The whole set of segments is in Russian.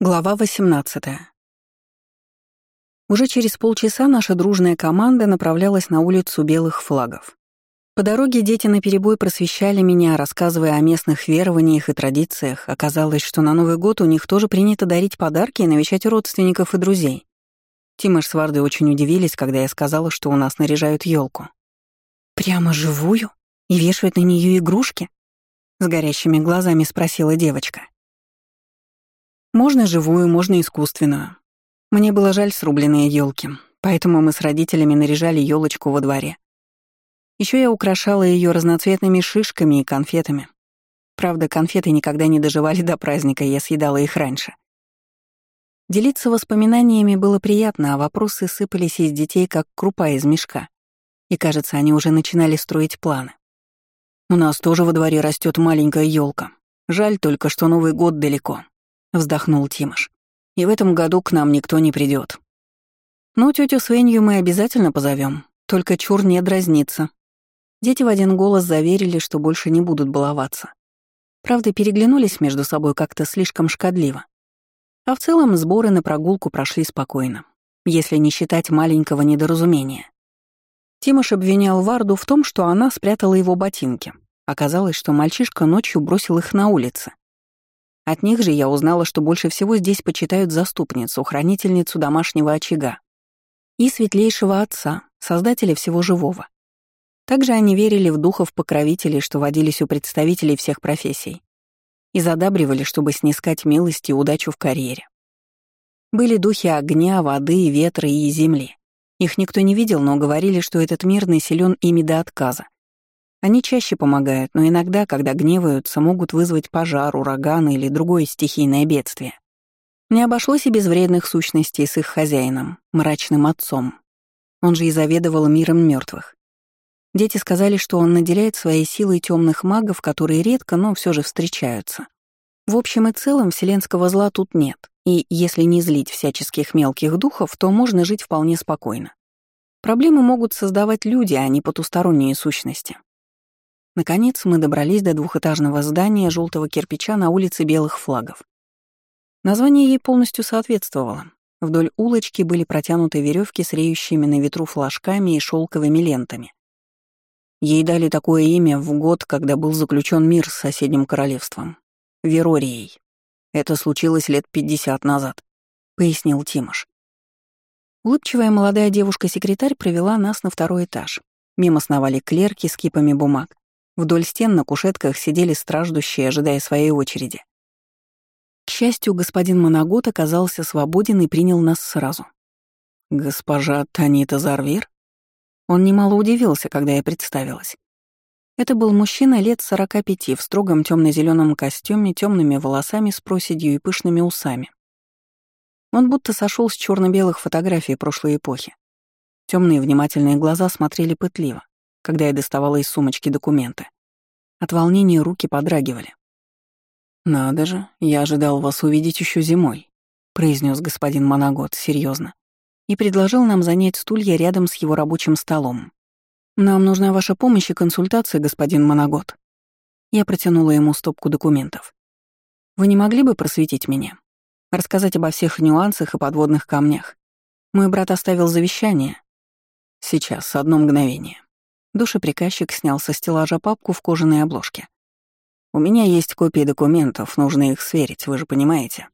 Глава 18. Уже через полчаса наша дружная команда направлялась на улицу Белых флагов. По дороге дети наперебой просвещали меня, рассказывая о местных верованиях и традициях. Оказалось, что на Новый год у них тоже принято дарить подарки и навещать родственников и друзей. Тимош с Вардой очень удивились, когда я сказала, что у нас наряжают елку. «Прямо живую? И вешают на нее игрушки?» С горящими глазами спросила девочка. Можно живую, можно искусственную. Мне было жаль срубленные елки, поэтому мы с родителями наряжали елочку во дворе. Еще я украшала ее разноцветными шишками и конфетами. Правда, конфеты никогда не доживали до праздника, я съедала их раньше. Делиться воспоминаниями было приятно, а вопросы сыпались из детей, как крупа из мешка. И, кажется, они уже начинали строить планы. У нас тоже во дворе растет маленькая елка. Жаль только, что Новый год далеко. — вздохнул Тимош. «И в этом году к нам никто не придет. Ну, тетю Свенью мы обязательно позовем, только чур не дразнится». Дети в один голос заверили, что больше не будут баловаться. Правда, переглянулись между собой как-то слишком шкодливо. А в целом сборы на прогулку прошли спокойно, если не считать маленького недоразумения. Тимош обвинял Варду в том, что она спрятала его ботинки. Оказалось, что мальчишка ночью бросил их на улице. От них же я узнала, что больше всего здесь почитают заступницу, хранительницу домашнего очага и светлейшего отца, создателя всего живого. Также они верили в духов-покровителей, что водились у представителей всех профессий, и задабривали, чтобы снискать милость и удачу в карьере. Были духи огня, воды, ветра и земли. Их никто не видел, но говорили, что этот мир населен ими до отказа, они чаще помогают, но иногда, когда гневаются, могут вызвать пожар, ураган или другое стихийное бедствие. Не обошлось и без вредных сущностей с их хозяином, мрачным отцом. Он же и заведовал миром мертвых. Дети сказали, что он наделяет своей силой темных магов, которые редко, но все же встречаются. В общем и целом, вселенского зла тут нет, и если не злить всяческих мелких духов, то можно жить вполне спокойно. Проблемы могут создавать люди, а не потусторонние сущности. Наконец мы добрались до двухэтажного здания желтого кирпича на улице Белых флагов. Название ей полностью соответствовало. Вдоль улочки были протянуты веревки с реющими на ветру флажками и шелковыми лентами. Ей дали такое имя в год, когда был заключен мир с соседним королевством — Верорией. Это случилось лет пятьдесят назад, — пояснил Тимош. Улыбчивая молодая девушка-секретарь провела нас на второй этаж. Мимо сновали клерки с кипами бумаг, Вдоль стен на кушетках сидели страждущие, ожидая своей очереди. К счастью, господин Моногот оказался свободен и принял нас сразу. «Госпожа Танита Зарвир?» Он немало удивился, когда я представилась. Это был мужчина лет 45 в строгом темно зеленом костюме, темными волосами с проседью и пышными усами. Он будто сошел с черно белых фотографий прошлой эпохи. Темные внимательные глаза смотрели пытливо, когда я доставала из сумочки документы. От волнения руки подрагивали. «Надо же, я ожидал вас увидеть еще зимой», — произнес господин Моногот серьезно и предложил нам занять стулья рядом с его рабочим столом. «Нам нужна ваша помощь и консультация, господин Моногот». Я протянула ему стопку документов. «Вы не могли бы просветить меня? Рассказать обо всех нюансах и подводных камнях? Мой брат оставил завещание. Сейчас, одно мгновение». Душеприказчик снял со стеллажа папку в кожаной обложке. «У меня есть копии документов, нужно их сверить, вы же понимаете».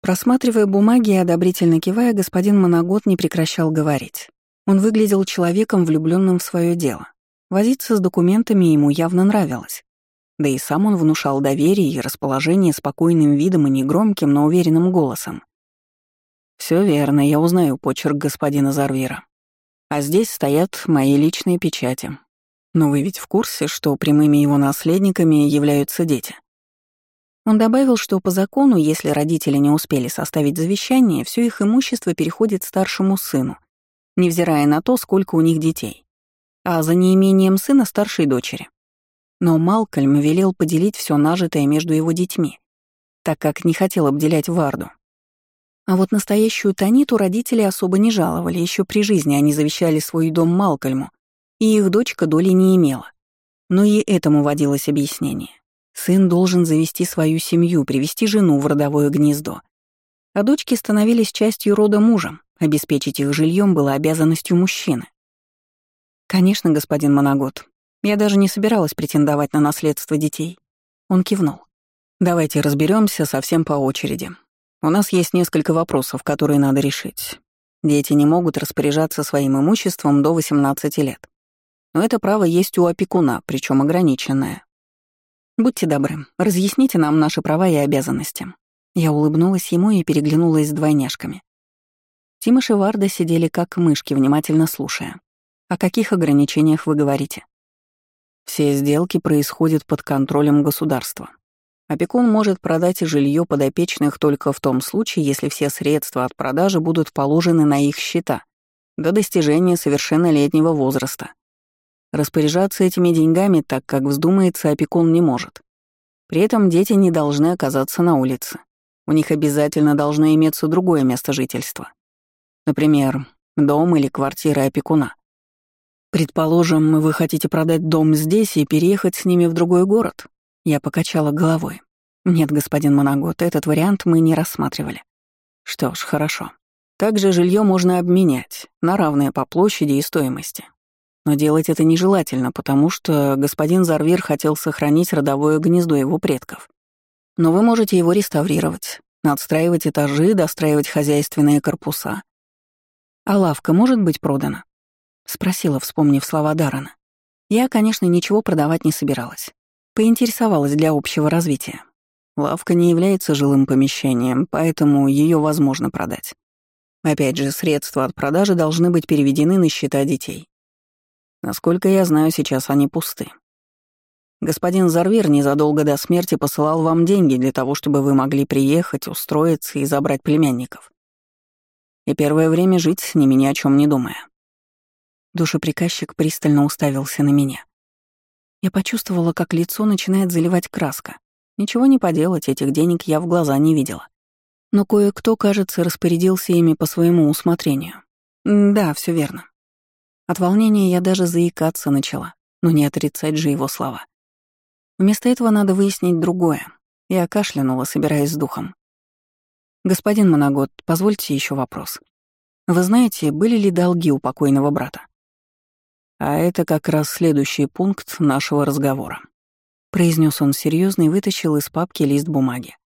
Просматривая бумаги и одобрительно кивая, господин Моногод не прекращал говорить. Он выглядел человеком, влюбленным в свое дело. Возиться с документами ему явно нравилось. Да и сам он внушал доверие и расположение спокойным видом и негромким, но уверенным голосом. Все верно, я узнаю почерк господина Зарвира. А здесь стоят мои личные печати. Но вы ведь в курсе, что прямыми его наследниками являются дети? Он добавил, что по закону, если родители не успели составить завещание, все их имущество переходит старшему сыну, невзирая на то, сколько у них детей, а за неимением сына старшей дочери. Но Малкольм велел поделить все нажитое между его детьми, так как не хотел обделять Варду. А вот настоящую Таниту родители особо не жаловали, еще при жизни они завещали свой дом Малкольму, и их дочка доли не имела. Но и этому водилось объяснение. Сын должен завести свою семью, привести жену в родовое гнездо. А дочки становились частью рода мужа, обеспечить их жильем было обязанностью мужчины. «Конечно, господин Моногод. Я даже не собиралась претендовать на наследство детей». Он кивнул. «Давайте разберемся совсем по очереди. У нас есть несколько вопросов, которые надо решить. Дети не могут распоряжаться своим имуществом до 18 лет. Но это право есть у опекуна, причем ограниченное. Будьте добры, разъясните нам наши права и обязанности». Я улыбнулась ему и переглянулась с двойняшками. Тимош и Варда сидели как мышки, внимательно слушая. О каких ограничениях вы говорите? Все сделки происходят под контролем государства. Опекун может продать жилье подопечных только в том случае, если все средства от продажи будут положены на их счета до достижения совершеннолетнего возраста. Распоряжаться этими деньгами так, как вздумается, опекун не может. При этом дети не должны оказаться на улице. У них обязательно должно иметься другое место жительства. Например, дом или квартира опекуна. Предположим, вы хотите продать дом здесь и переехать с ними в другой город? Я покачала головой. Нет, господин Моногот, этот вариант мы не рассматривали. Что ж, хорошо. Также жилье можно обменять на равные по площади и стоимости. Но делать это нежелательно, потому что господин Зарвир хотел сохранить родовое гнездо его предков. Но вы можете его реставрировать, отстраивать этажи, достраивать хозяйственные корпуса. А лавка может быть продана? — спросила, вспомнив слова Дарана. Я, конечно, ничего продавать не собиралась. Поинтересовалась для общего развития. Лавка не является жилым помещением, поэтому ее возможно продать. Опять же, средства от продажи должны быть переведены на счета детей. Насколько я знаю, сейчас они пусты. Господин Зарвир незадолго до смерти посылал вам деньги для того, чтобы вы могли приехать, устроиться и забрать племянников. И первое время жить с ними ни о чем не думая. Душеприказчик пристально уставился на меня. Я почувствовала, как лицо начинает заливать краска. Ничего не поделать, этих денег я в глаза не видела. Но кое-кто, кажется, распорядился ими по своему усмотрению. Да, все верно. От волнения я даже заикаться начала, но не отрицать же его слова. Вместо этого надо выяснить другое. Я кашлянула, собираясь с духом. «Господин Моногод, позвольте еще вопрос. Вы знаете, были ли долги у покойного брата?» А это как раз следующий пункт нашего разговора. Произнес он серьезно и вытащил из папки лист бумаги.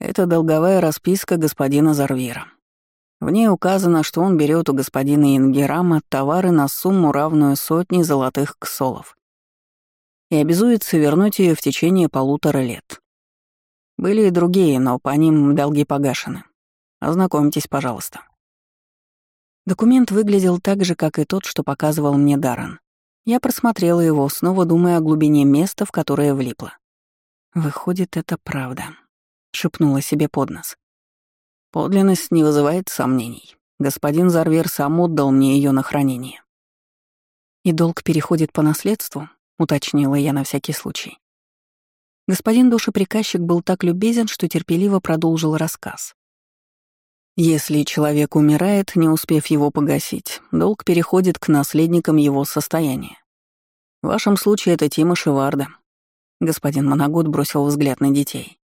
Это долговая расписка господина Зарвира. В ней указано, что он берет у господина Ингерама товары на сумму, равную сотне золотых ксолов, и обязуется вернуть ее в течение полутора лет. Были и другие, но по ним долги погашены. Ознакомьтесь, пожалуйста. Документ выглядел так же, как и тот, что показывал мне Даррен. Я просмотрела его, снова думая о глубине места, в которое влипла. «Выходит, это правда», — шепнула себе под нос. «Подлинность не вызывает сомнений. Господин Зарвер сам отдал мне ее на хранение». «И долг переходит по наследству?» — уточнила я на всякий случай. Господин душеприказчик был так любезен, что терпеливо продолжил рассказ. Если человек умирает, не успев его погасить, долг переходит к наследникам его состояния. В вашем случае это Тима Шеварда. Господин Моногод бросил взгляд на детей.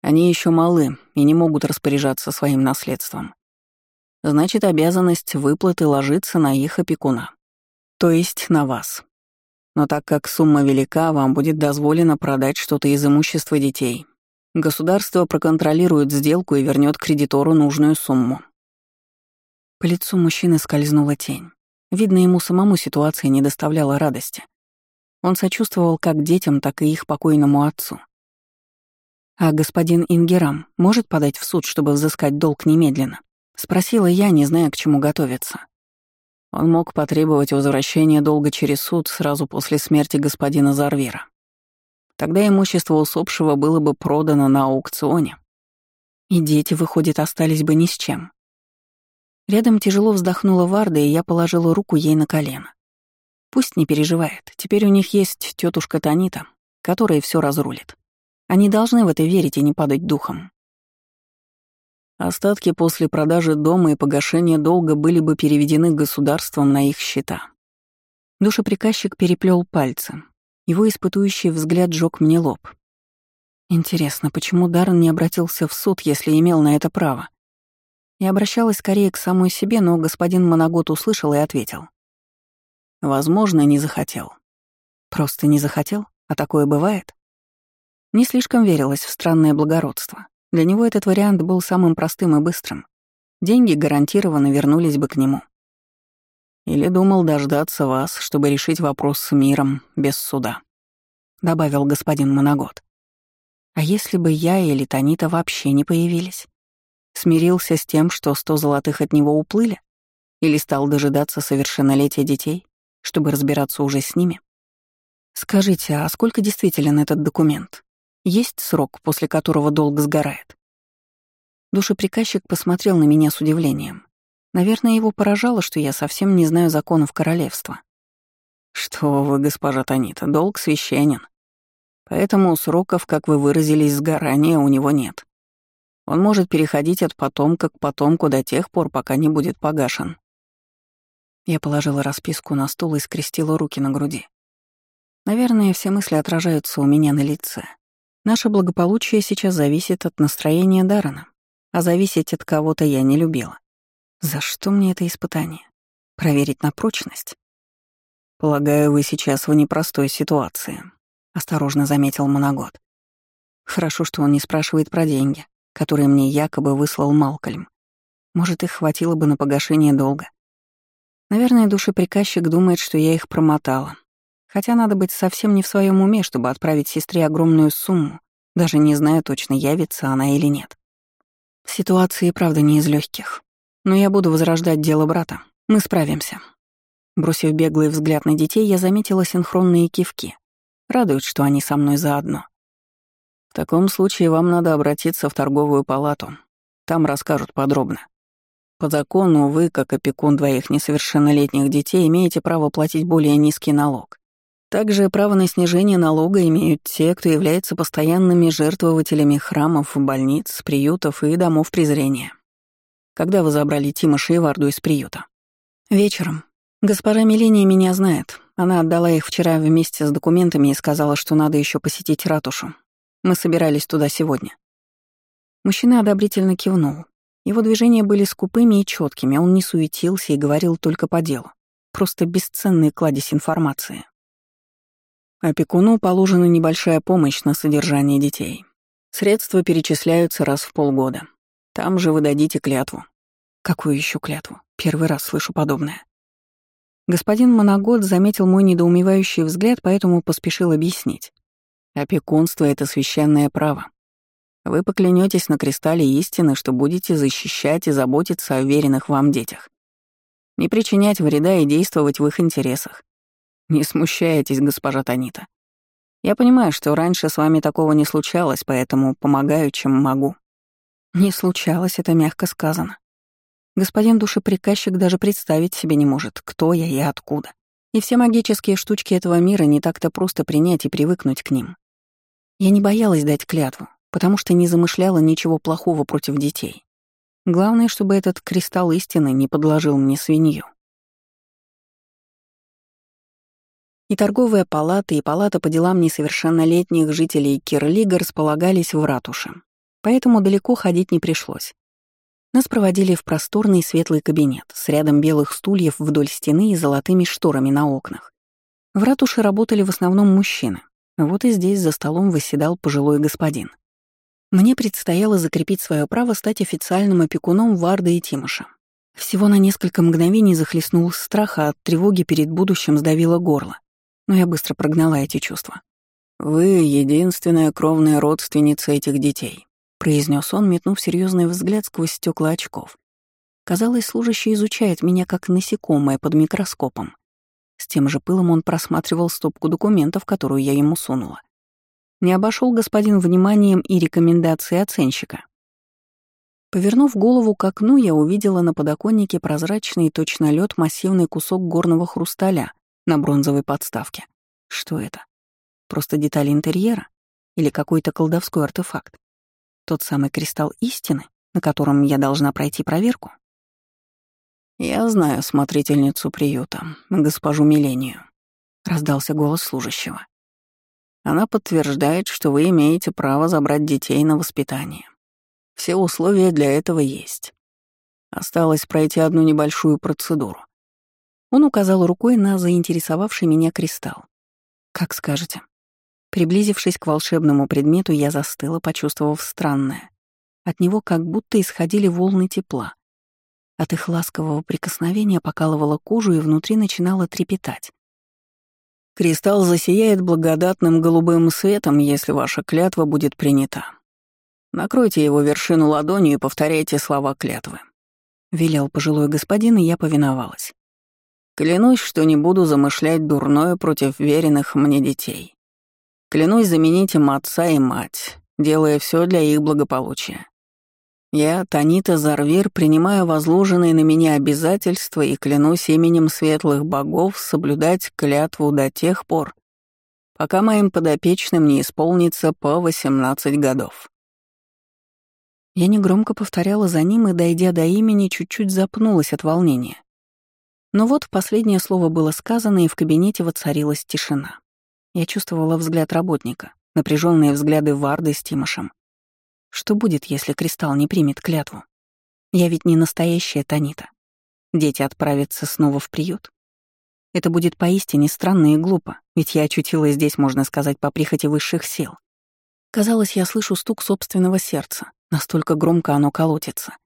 Они еще малы и не могут распоряжаться своим наследством. Значит, обязанность выплаты ложится на их опекуна. То есть на вас. Но так как сумма велика, вам будет дозволено продать что-то из имущества детей, Государство проконтролирует сделку и вернет кредитору нужную сумму. По лицу мужчины скользнула тень. Видно, ему самому ситуация не доставляла радости. Он сочувствовал как детям, так и их покойному отцу. «А господин Ингерам может подать в суд, чтобы взыскать долг немедленно?» — спросила я, не зная, к чему готовиться. Он мог потребовать возвращения долга через суд сразу после смерти господина Зарвира. Тогда имущество усопшего было бы продано на аукционе. И дети, выходит, остались бы ни с чем. Рядом тяжело вздохнула Варда, и я положила руку ей на колено. Пусть не переживает, теперь у них есть тетушка Танита, которая все разрулит. Они должны в это верить и не падать духом. Остатки после продажи дома и погашения долга были бы переведены государством на их счета. Душеприказчик переплел пальцы, его испытующий взгляд жёг мне лоб. Интересно, почему Даррен не обратился в суд, если имел на это право? Я обращалась скорее к самой себе, но господин Моногот услышал и ответил. Возможно, не захотел. Просто не захотел? А такое бывает? Не слишком верилось в странное благородство. Для него этот вариант был самым простым и быстрым. Деньги гарантированно вернулись бы к нему. Или думал дождаться вас, чтобы решить вопрос с миром без суда, добавил господин Моногот. А если бы я или Танита вообще не появились? Смирился с тем, что сто золотых от него уплыли? Или стал дожидаться совершеннолетия детей, чтобы разбираться уже с ними? Скажите, а сколько действителен этот документ? Есть срок, после которого долг сгорает? Душеприказчик посмотрел на меня с удивлением. Наверное, его поражало, что я совсем не знаю законов королевства. «Что вы, госпожа Танита, долг священен. Поэтому сроков, как вы выразились, сгорания у него нет. Он может переходить от потомка к потомку до тех пор, пока не будет погашен». Я положила расписку на стол и скрестила руки на груди. Наверное, все мысли отражаются у меня на лице. Наше благополучие сейчас зависит от настроения Дарана, а зависеть от кого-то я не любила. За что мне это испытание? Проверить на прочность? Полагаю, вы сейчас в непростой ситуации, осторожно заметил Моногод. Хорошо, что он не спрашивает про деньги, которые мне якобы выслал Малкольм. Может, их хватило бы на погашение долга. Наверное, душеприказчик думает, что я их промотала. Хотя надо быть совсем не в своем уме, чтобы отправить сестре огромную сумму, даже не зная точно, явится она или нет. Ситуация правда не из легких. Но я буду возрождать дело брата. Мы справимся. Бросив беглый взгляд на детей, я заметила синхронные кивки. Радует, что они со мной заодно. В таком случае вам надо обратиться в торговую палату. Там расскажут подробно. По закону вы, как опекун двоих несовершеннолетних детей, имеете право платить более низкий налог. Также право на снижение налога имеют те, кто является постоянными жертвователями храмов, больниц, приютов и домов презрения. Когда вы забрали Тима Шейварду из приюта? Вечером. Госпожа Миления меня знает. Она отдала их вчера вместе с документами и сказала, что надо еще посетить ратушу. Мы собирались туда сегодня. Мужчина одобрительно кивнул. Его движения были скупыми и четкими, он не суетился и говорил только по делу. Просто бесценный кладезь информации. Опекуну положена небольшая помощь на содержание детей. Средства перечисляются раз в полгода. Там же вы дадите клятву. Какую еще клятву? Первый раз слышу подобное. Господин Моногод заметил мой недоумевающий взгляд, поэтому поспешил объяснить. Опекунство — это священное право. Вы поклянетесь на кристалле истины, что будете защищать и заботиться о веренных вам детях. Не причинять вреда и действовать в их интересах. Не смущайтесь, госпожа Танита. Я понимаю, что раньше с вами такого не случалось, поэтому помогаю, чем могу. Не случалось, это мягко сказано. Господин душеприказчик даже представить себе не может, кто я и откуда. И все магические штучки этого мира не так-то просто принять и привыкнуть к ним. Я не боялась дать клятву, потому что не замышляла ничего плохого против детей. Главное, чтобы этот кристалл истины не подложил мне свинью. И торговая палата, и палата по делам несовершеннолетних жителей Кирлига располагались в ратуше, поэтому далеко ходить не пришлось. Нас проводили в просторный светлый кабинет с рядом белых стульев вдоль стены и золотыми шторами на окнах. В ратуше работали в основном мужчины. Вот и здесь за столом восседал пожилой господин. Мне предстояло закрепить свое право стать официальным опекуном Варда и Тимоша. Всего на несколько мгновений захлестнул страх, а от тревоги перед будущим сдавило горло. Но я быстро прогнала эти чувства. «Вы — единственная кровная родственница этих детей произнес он, метнув серьезный взгляд сквозь стекла очков. Казалось, служащий изучает меня как насекомое под микроскопом. С тем же пылом он просматривал стопку документов, которую я ему сунула. Не обошел господин вниманием и рекомендации оценщика. Повернув голову к окну, я увидела на подоконнике прозрачный точно лед массивный кусок горного хрусталя на бронзовой подставке. Что это? Просто деталь интерьера? Или какой-то колдовской артефакт? Тот самый кристалл истины, на котором я должна пройти проверку? «Я знаю смотрительницу приюта, госпожу Милению», — раздался голос служащего. Она подтверждает, что вы имеете право забрать детей на воспитание. Все условия для этого есть. Осталось пройти одну небольшую процедуру. Он указал рукой на заинтересовавший меня кристалл. «Как скажете». Приблизившись к волшебному предмету, я застыла, почувствовав странное. От него как будто исходили волны тепла. От их ласкового прикосновения покалывала кожу и внутри начинало трепетать. Кристалл засияет благодатным голубым светом, если ваша клятва будет принята. Накройте его вершину ладонью и повторяйте слова клятвы. Велел пожилой господин, и я повиновалась. Клянусь, что не буду замышлять дурное против веренных мне детей. Клянусь заменить им отца и мать, делая все для их благополучия. Я, Танита Зарвир, принимаю возложенные на меня обязательства и клянусь именем светлых богов соблюдать клятву до тех пор, пока моим подопечным не исполнится по 18 годов. Я негромко повторяла за ним и, дойдя до имени, чуть-чуть запнулась от волнения. Но вот последнее слово было сказано, и в кабинете воцарилась тишина. Я чувствовала взгляд работника, напряженные взгляды Варды с Тимошем. Что будет, если Кристалл не примет клятву? Я ведь не настоящая Танита. Дети отправятся снова в приют. Это будет поистине странно и глупо, ведь я очутилась здесь, можно сказать, по прихоти высших сил. Казалось, я слышу стук собственного сердца, настолько громко оно колотится.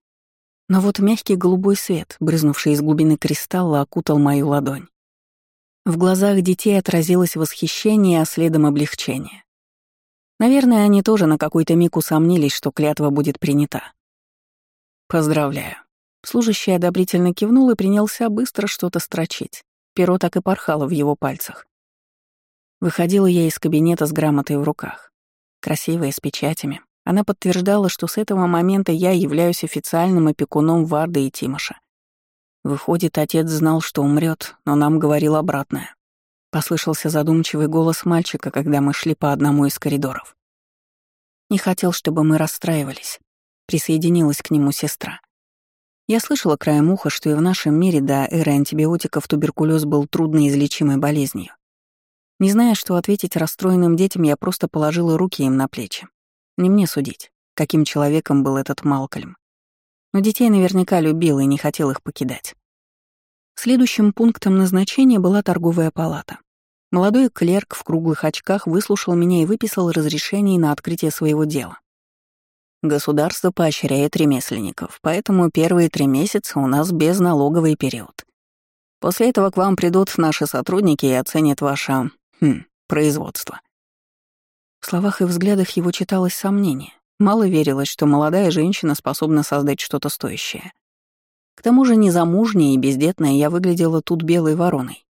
Но вот мягкий голубой свет, брызнувший из глубины кристалла, окутал мою ладонь. В глазах детей отразилось восхищение, а следом облегчение. Наверное, они тоже на какой-то миг усомнились, что клятва будет принята. «Поздравляю». Служащий одобрительно кивнул и принялся быстро что-то строчить. Перо так и порхало в его пальцах. Выходила я из кабинета с грамотой в руках. Красивая, с печатями. Она подтверждала, что с этого момента я являюсь официальным опекуном Варды и Тимоша. Выходит, отец знал, что умрет, но нам говорил обратное. Послышался задумчивый голос мальчика, когда мы шли по одному из коридоров. Не хотел, чтобы мы расстраивались. Присоединилась к нему сестра. Я слышала краем уха, что и в нашем мире до эры антибиотиков туберкулез был трудноизлечимой болезнью. Не зная, что ответить расстроенным детям, я просто положила руки им на плечи. Не мне судить, каким человеком был этот Малкольм. Но детей наверняка любил и не хотел их покидать. Следующим пунктом назначения была торговая палата. Молодой клерк в круглых очках выслушал меня и выписал разрешение на открытие своего дела. Государство поощряет ремесленников, поэтому первые три месяца у нас безналоговый период. После этого к вам придут наши сотрудники и оценят ваше хм, производство. В словах и взглядах его читалось сомнение. Мало верилось, что молодая женщина способна создать что-то стоящее. К тому же незамужняя и бездетная я выглядела тут белой вороной,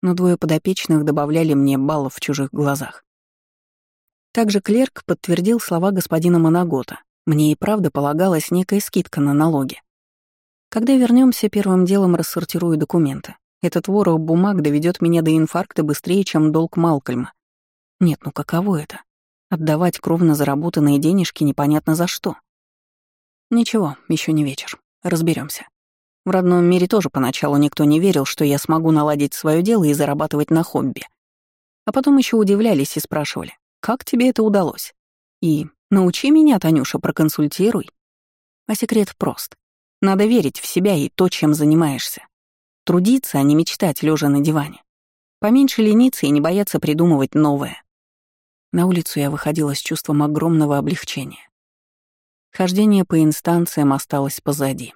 но двое подопечных добавляли мне баллов в чужих глазах. Также клерк подтвердил слова господина Моногота. Мне и правда полагалась некая скидка на налоги. Когда вернемся, первым делом рассортирую документы. Этот ворох бумаг доведет меня до инфаркта быстрее, чем долг Малкольма. Нет, ну каково это? Отдавать кровно заработанные денежки непонятно за что. Ничего, еще не вечер. Разберемся. В родном мире тоже поначалу никто не верил, что я смогу наладить свое дело и зарабатывать на хобби. А потом еще удивлялись и спрашивали, как тебе это удалось? И научи меня, Танюша, проконсультируй. А секрет прост. Надо верить в себя и то, чем занимаешься. Трудиться, а не мечтать, лежа на диване. Поменьше лениться и не бояться придумывать новое. На улицу я выходила с чувством огромного облегчения. Хождение по инстанциям осталось позади.